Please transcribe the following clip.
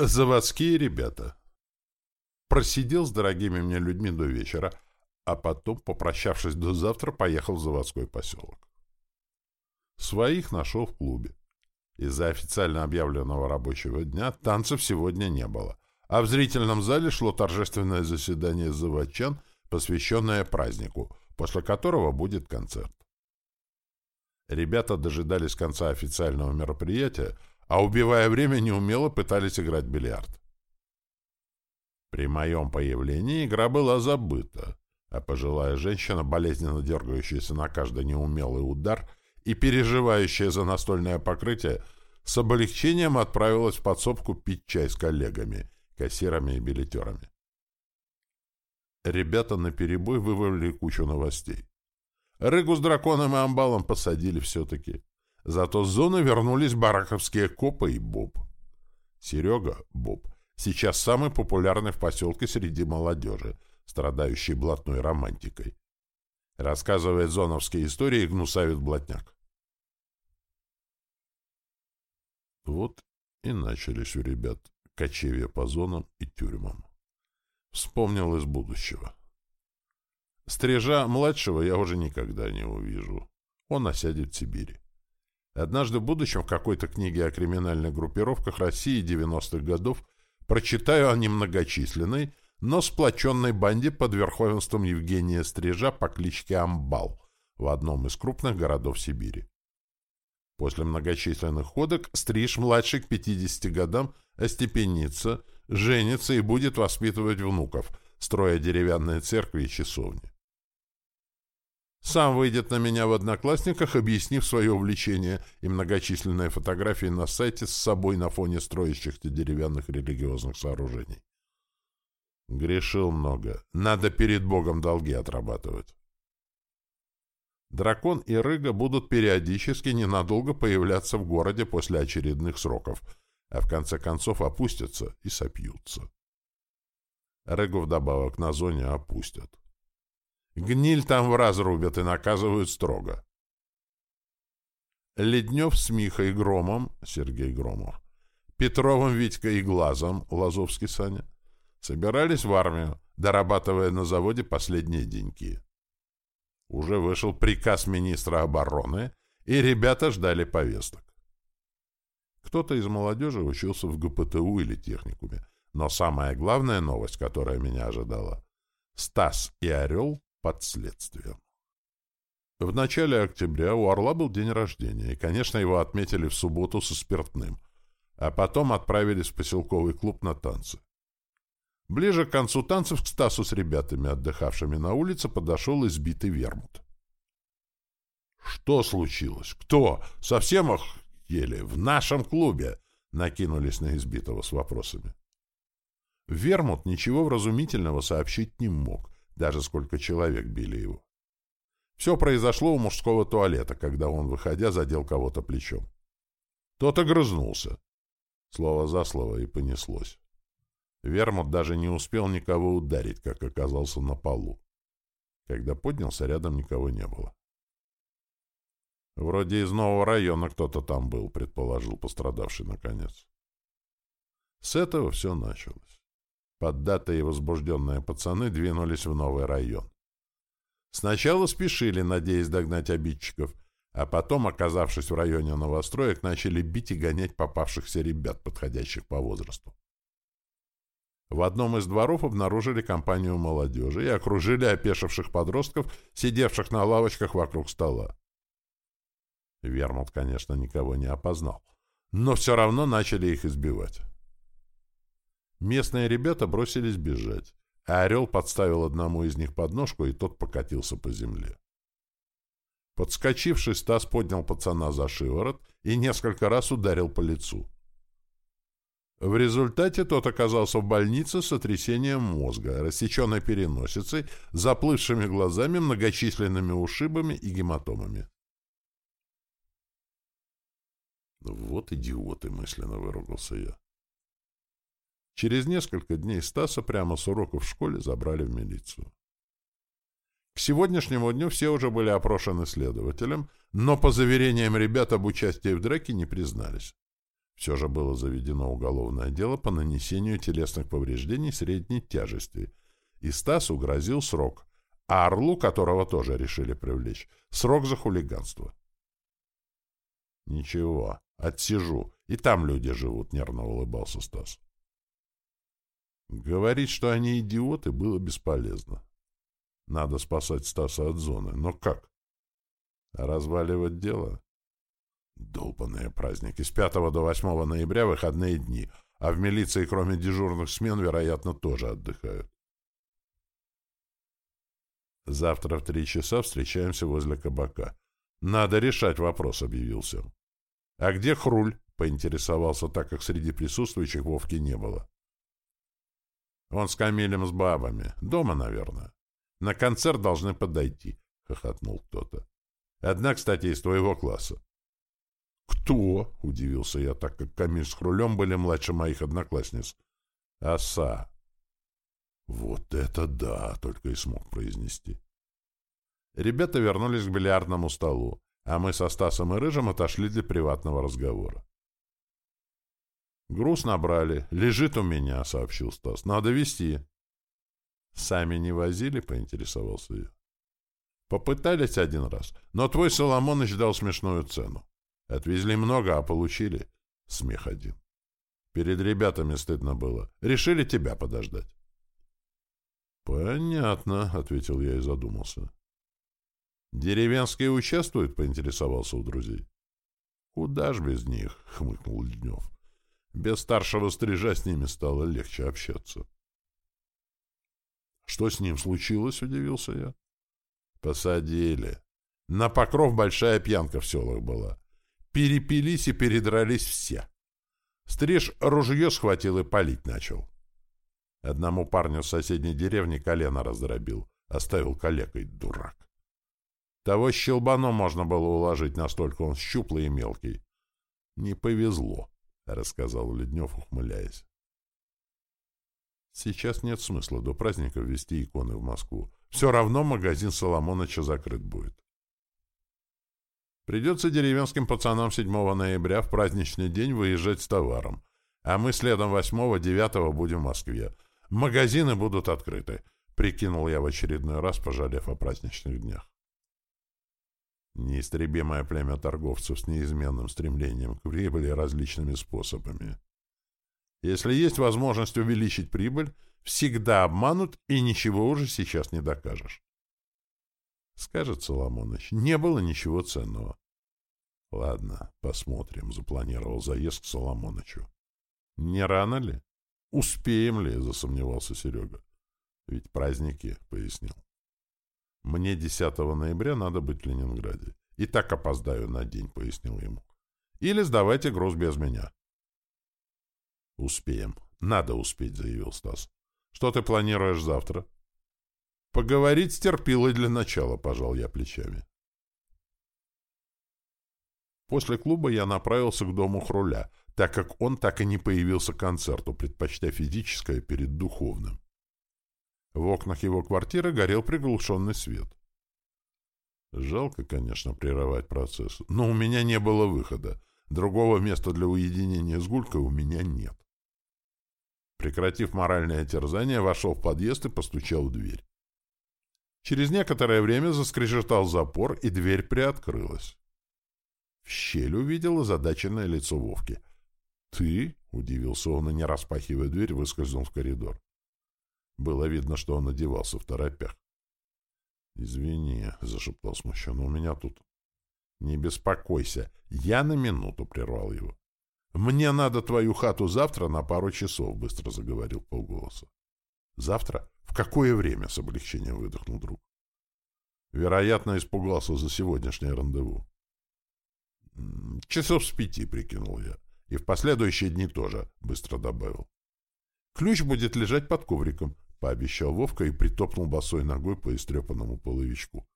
Заводские ребята. Просидел с дорогими мне людьми до вечера, а потом, попрощавшись до завтра, поехал в заводской поселок. Своих нашел в клубе. Из-за официально объявленного рабочего дня танцев сегодня не было, а в зрительном зале шло торжественное заседание заводчан, посвященное празднику, после которого будет концерт. Ребята дожидались конца официального мероприятия, а убивая время неумело пытались играть в бильярд. При моем появлении игра была забыта, а пожилая женщина, болезненно дергающаяся на каждый неумелый удар и переживающая за настольное покрытие, с облегчением отправилась в подсобку пить чай с коллегами, кассирами и билетерами. Ребята наперебой вывалили кучу новостей. Рыгу с драконом и амбалом посадили все-таки. Зато с зоны вернулись бараковские копы и Боб. Серега, Боб, сейчас самый популярный в поселке среди молодежи, страдающий блатной романтикой. Рассказывает зоновские истории гнусавит блатняк. Вот и начались у ребят кочевья по зонам и тюрьмам. Вспомнил из будущего. Стрижа-младшего я уже никогда не увижу. Он осядет в Сибири. Однажды в будущем в какой-то книге о криминальных группировках России 90-х годов прочитаю о немногочисленной, но сплоченной банде под верховенством Евгения Стрижа по кличке Амбал в одном из крупных городов Сибири. После многочисленных ходок Стриж-младший к 50 годам остепенится, женится и будет воспитывать внуков, строя деревянные церкви и часовни. Сам выйдет на меня в Одноклассниках, объяснив свое увлечение и многочисленные фотографии на сайте с собой на фоне строящихся деревянных религиозных сооружений. Грешил много. Надо перед Богом долги отрабатывать. Дракон и Рыга будут периодически ненадолго появляться в городе после очередных сроков, а в конце концов опустятся и сопьются. Рыгу вдобавок на зоне опустят. Гниль там в раз рубят и наказывают строго. Леднев с Михой Громом, Сергей Громов, Петровым Витькой и Глазом, Лазовский Саня, собирались в армию, дорабатывая на заводе последние деньги. Уже вышел приказ министра обороны, и ребята ждали повесток. Кто-то из молодежи учился в ГПТУ или техникуме, но самая главная новость, которая меня ожидала — Стас и Орел под следствием. В начале октября у Орла был день рождения, и, конечно, его отметили в субботу со спиртным, а потом отправились в поселковый клуб на танцы. Ближе к концу танцев к Стасу с ребятами, отдыхавшими на улице, подошел избитый вермут. «Что случилось? Кто? Совсем их ели? В нашем клубе!» накинулись на избитого с вопросами. Вермут ничего вразумительного сообщить не мог, даже сколько человек били его. Все произошло у мужского туалета, когда он, выходя, задел кого-то плечом. Тот огрызнулся. Слово за слово и понеслось. Вермут даже не успел никого ударить, как оказался на полу. Когда поднялся, рядом никого не было. «Вроде из нового района кто-то там был», — предположил пострадавший наконец. С этого все началось. Поддатые и возбужденные пацаны двинулись в новый район. Сначала спешили, надеясь догнать обидчиков, а потом, оказавшись в районе новостроек, начали бить и гонять попавшихся ребят, подходящих по возрасту. В одном из дворов обнаружили компанию молодежи и окружили опешивших подростков, сидевших на лавочках вокруг стола. Вермут, конечно, никого не опознал, но все равно начали их избивать. Местные ребята бросились бежать, а орел подставил одному из них подножку, и тот покатился по земле. Подскочивший, Стас поднял пацана за шиворот и несколько раз ударил по лицу. В результате тот оказался в больнице с сотрясением мозга, рассеченной переносицей, заплывшими глазами, многочисленными ушибами и гематомами. «Вот идиоты!» — мысленно выругался я. Через несколько дней Стаса прямо с уроков в школе забрали в милицию. К сегодняшнему дню все уже были опрошены следователем, но по заверениям ребят об участии в драке не признались. Все же было заведено уголовное дело по нанесению телесных повреждений средней тяжести, и Стасу грозил срок, а Орлу, которого тоже решили привлечь, срок за хулиганство. «Ничего, отсижу, и там люди живут», — нервно улыбался Стас. Говорить, что они идиоты, было бесполезно. Надо спасать Стаса от зоны. Но как? разваливать дело? Долбанные праздники. С 5 до 8 ноября выходные дни, а в милиции, кроме дежурных смен, вероятно, тоже отдыхают. Завтра в три часа встречаемся возле кабака. Надо решать вопрос, объявился. А где Хруль? Поинтересовался, так как среди присутствующих Вовки не было. Он с Камилем с бабами. Дома, наверное. На концерт должны подойти, — хохотнул кто-то. Одна, кстати, из твоего класса. «Кто?» — удивился я, так как Камиль с Хрулем были младше моих одноклассниц. «Оса». «Вот это да!» — только и смог произнести. Ребята вернулись к бильярдному столу, а мы со Стасом и Рыжим отошли для приватного разговора. «Груз набрали. Лежит у меня», — сообщил Стас. «Надо везти». «Сами не возили?» — поинтересовался я. «Попытались один раз, но твой Соломоныч дал смешную цену. Отвезли много, а получили смех один. Перед ребятами стыдно было. Решили тебя подождать». «Понятно», — ответил я и задумался. «Деревенские участвуют?» — поинтересовался у друзей. «Куда ж без них?» — хмыкнул Леднев. Без старшего стрижа с ними стало легче общаться. «Что с ним случилось?» — удивился я. «Посадили. На покров большая пьянка в селах была. Перепились и передрались все. Стриж ружье схватил и палить начал. Одному парню в соседней деревне колено раздробил, оставил калекой, дурак. Того щелбаном можно было уложить, настолько он щуплый и мелкий. Не повезло. — рассказал Леднев, ухмыляясь. «Сейчас нет смысла до праздника ввести иконы в Москву. Все равно магазин Соломоныча закрыт будет. Придется деревенским пацанам 7 ноября в праздничный день выезжать с товаром, а мы следом 8-9 будем в Москве. Магазины будут открыты», — прикинул я в очередной раз, пожалев о праздничных днях. Неистребимое племя торговцев с неизменным стремлением к прибыли различными способами. Если есть возможность увеличить прибыль, всегда обманут, и ничего уже сейчас не докажешь. Скажет Соломоныч, не было ничего ценного. Ладно, посмотрим, запланировал заезд к Соломонычу. Не рано ли? Успеем ли, засомневался Серега. Ведь праздники, пояснил. «Мне 10 ноября надо быть в Ленинграде. И так опоздаю на день», — пояснил ему. «Или сдавайте груз без меня». «Успеем. Надо успеть», — заявил Стас. «Что ты планируешь завтра?» «Поговорить с терпилой для начала», — пожал я плечами. После клуба я направился к дому Хруля, так как он так и не появился к концерту, предпочтя физическое перед духовным. В окнах его квартиры горел приглушенный свет. Жалко, конечно, прерывать процесс, но у меня не было выхода. Другого места для уединения с Гулькой у меня нет. Прекратив моральное терзание, вошел в подъезд и постучал в дверь. Через некоторое время заскрежетал запор, и дверь приоткрылась. В щель увидел озадаченное лицо Вовки. «Ты?» — удивился он и, не распахивая дверь, выскользнул в коридор. Было видно, что он одевался в торопях. «Извини», — зашептал смущенно, — «у меня тут...» «Не беспокойся, я на минуту прервал его». «Мне надо твою хату завтра на пару часов», — быстро заговорил полголоса. «Завтра? В какое время?» — с облегчением выдохнул друг. Вероятно, испугался за сегодняшнее рандеву. «Часов с пяти», — прикинул я. «И в последующие дни тоже», — быстро добавил. «Ключ будет лежать под ковриком. — пообещал Вовка и притопнул босой ногой по истрепанному половичку.